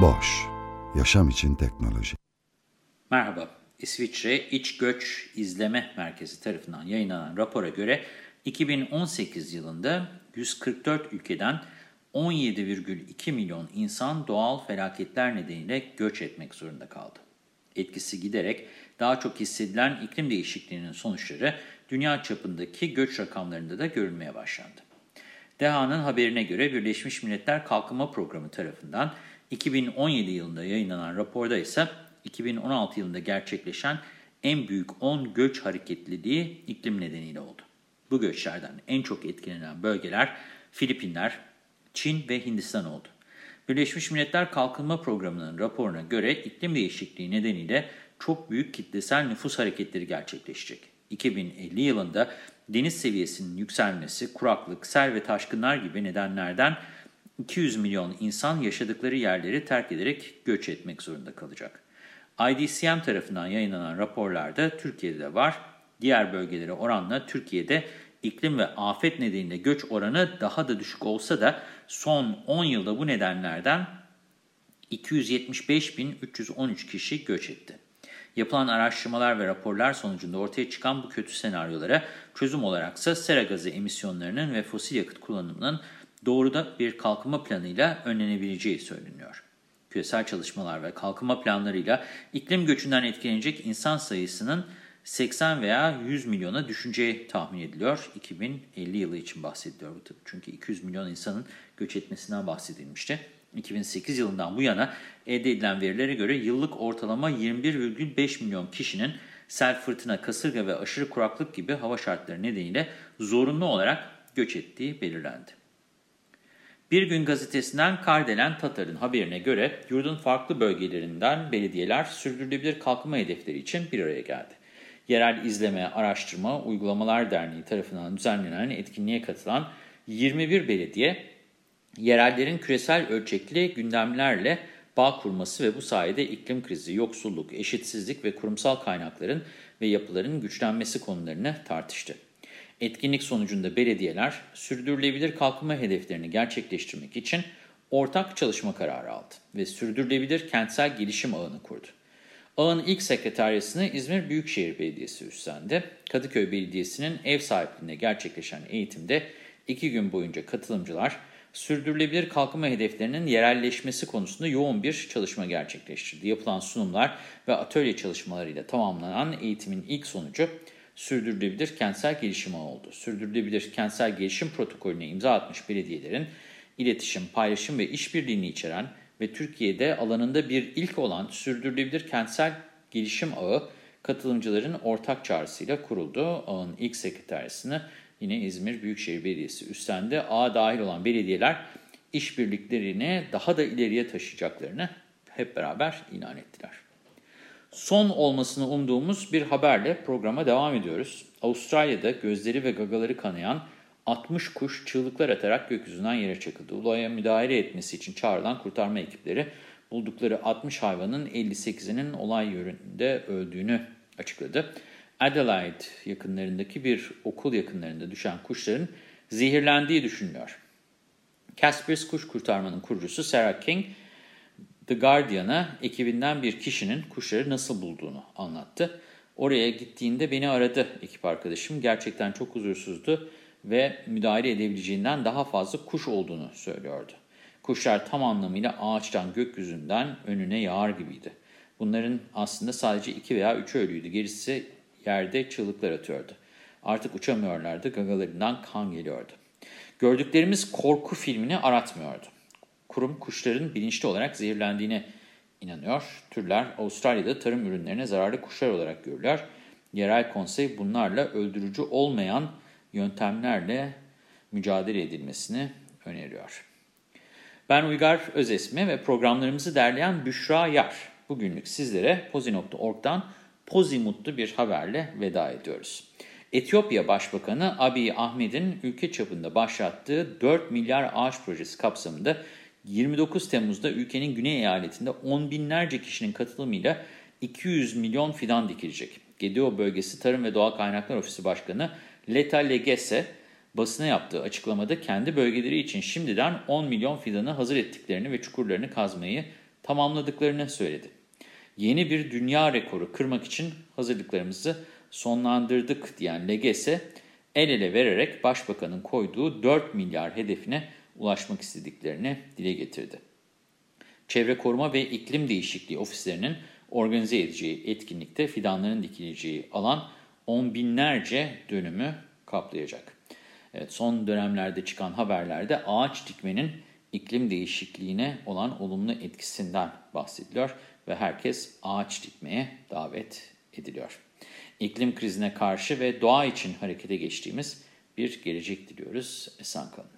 Boş, yaşam için teknoloji. Merhaba, İsviçre İç Göç İzleme Merkezi tarafından yayınlanan rapora göre 2018 yılında 144 ülkeden 17,2 milyon insan doğal felaketler nedeniyle göç etmek zorunda kaldı. Etkisi giderek daha çok hissedilen iklim değişikliğinin sonuçları dünya çapındaki göç rakamlarında da görülmeye başlandı. DEHA'nın haberine göre Birleşmiş Milletler Kalkınma Programı tarafından 2017 yılında yayınlanan raporda ise 2016 yılında gerçekleşen en büyük 10 göç hareketliliği iklim nedeniyle oldu. Bu göçlerden en çok etkilenen bölgeler Filipinler, Çin ve Hindistan oldu. Birleşmiş Milletler Kalkınma Programı'nın raporuna göre iklim değişikliği nedeniyle çok büyük kitlesel nüfus hareketleri gerçekleşecek. 2050 yılında deniz seviyesinin yükselmesi, kuraklık, sel ve taşkınlar gibi nedenlerden 200 milyon insan yaşadıkları yerleri terk ederek göç etmek zorunda kalacak. IDCM tarafından yayınlanan raporlarda Türkiye'de de var. Diğer bölgelere oranla Türkiye'de iklim ve afet nedeniyle göç oranı daha da düşük olsa da son 10 yılda bu nedenlerden 275.313 kişi göç etti. Yapılan araştırmalar ve raporlar sonucunda ortaya çıkan bu kötü senaryolara çözüm olaraksa sera gazı emisyonlarının ve fosil yakıt kullanımının doğruda bir kalkınma planıyla önlenebileceği söyleniyor. Küresel çalışmalar ve kalkınma planlarıyla iklim göçünden etkilenecek insan sayısının 80 veya 100 milyona düşeceği tahmin ediliyor. 2050 yılı için bahsediliyor bu tabii. Çünkü 200 milyon insanın göç etmesinden bahsedilmişti. 2008 yılından bu yana elde edilen verilere göre yıllık ortalama 21,5 milyon kişinin sel, fırtına, kasırga ve aşırı kuraklık gibi hava şartları nedeniyle zorunlu olarak göç ettiği belirlendi. Bir Gün Gazetesi'nden Kardelen Tatar'ın haberine göre yurdun farklı bölgelerinden belediyeler sürdürülebilir kalkınma hedefleri için bir araya geldi. Yerel İzleme, Araştırma, Uygulamalar Derneği tarafından düzenlenen etkinliğe katılan 21 belediye, yerellerin küresel ölçekli gündemlerle bağ kurması ve bu sayede iklim krizi, yoksulluk, eşitsizlik ve kurumsal kaynakların ve yapıların güçlenmesi konularını tartıştı. Etkinlik sonucunda belediyeler sürdürülebilir kalkınma hedeflerini gerçekleştirmek için ortak çalışma kararı aldı ve sürdürülebilir kentsel gelişim ağını kurdu. Ağın ilk sekreteryasını İzmir Büyükşehir Belediyesi üstlendi. Kadıköy Belediyesi'nin ev sahipliğinde gerçekleşen eğitimde iki gün boyunca katılımcılar sürdürülebilir kalkınma hedeflerinin yerelleşmesi konusunda yoğun bir çalışma gerçekleştirdi. Yapılan sunumlar ve atölye çalışmalarıyla tamamlanan eğitimin ilk sonucu sürdürülebilir kentsel gelişim ağı oldu. Sürdürülebilir kentsel gelişim protokolüne imza atmış belediyelerin iletişim, paylaşım ve işbirliğini içeren ve Türkiye'de alanında bir ilk olan sürdürülebilir kentsel gelişim ağı katılımcıların ortak çağrısıyla kuruldu. Ağın ilk sekreteryasını yine İzmir Büyükşehir Belediyesi üstlendi. Ağa dahil olan belediyeler işbirliklerini daha da ileriye taşıyacaklarını hep beraber ilan ettiler. Son olmasını umduğumuz bir haberle programa devam ediyoruz. Avustralya'da gözleri ve gagaları kanayan 60 kuş çığlıklar atarak gökyüzünden yere çakıldı. Olaya müdahale etmesi için çağrılan kurtarma ekipleri buldukları 60 hayvanın 58'inin olay yönünde öldüğünü açıkladı. Adelaide yakınlarındaki bir okul yakınlarında düşen kuşların zehirlendiği düşünülüyor. Caspers Kuş Kurtarma'nın kurucusu Sarah King, The Guardian'a ekibinden bir kişinin kuşları nasıl bulduğunu anlattı. Oraya gittiğinde beni aradı ekip arkadaşım. Gerçekten çok huzursuzdu ve müdahale edebileceğinden daha fazla kuş olduğunu söylüyordu. Kuşlar tam anlamıyla ağaçtan gökyüzünden önüne yağar gibiydi. Bunların aslında sadece iki veya üçü ölüydü. Gerisi yerde çığlıklar atıyordu. Artık uçamıyorlardı, gagalarından kan geliyordu. Gördüklerimiz korku filmini aratmıyordu. Kurum kuşların bilinçli olarak zehirlendiğine inanıyor. Türler Avustralya'da tarım ürünlerine zararlı kuşlar olarak görülüyor. Yerel konsey bunlarla öldürücü olmayan yöntemlerle mücadele edilmesini öneriyor. Ben Uygar Özesmi ve programlarımızı derleyen Büşra Yar. Bugünlük sizlere pozi.org'dan pozimutlu bir haberle veda ediyoruz. Etiyopya Başbakanı Abiy Ahmed'in ülke çapında başlattığı 4 milyar ağaç projesi kapsamında 29 Temmuz'da ülkenin güney eyaletinde on binlerce kişinin katılımıyla 200 milyon fidan dikilecek. Gedeo Bölgesi Tarım ve Doğal Kaynaklar Ofisi Başkanı Leta Legese basına yaptığı açıklamada kendi bölgeleri için şimdiden 10 milyon fidanı hazır ettiklerini ve çukurlarını kazmayı tamamladıklarını söyledi. Yeni bir dünya rekoru kırmak için hazırlıklarımızı sonlandırdık diyen Legese, el ele vererek başbakanın koyduğu 4 milyar hedefine ulaşmak istediklerini dile getirdi. Çevre Koruma ve İklim Değişikliği ofislerinin organize edeceği etkinlikte fidanların dikileceği alan on binlerce dönümü kaplayacak. Evet, son dönemlerde çıkan haberlerde ağaç dikmenin iklim değişikliğine olan olumlu etkisinden bahsediliyor ve herkes ağaç dikmeye davet ediliyor. İklim krizine karşı ve doğa için harekete geçtiğimiz bir gelecek diliyoruz. Esen kalın.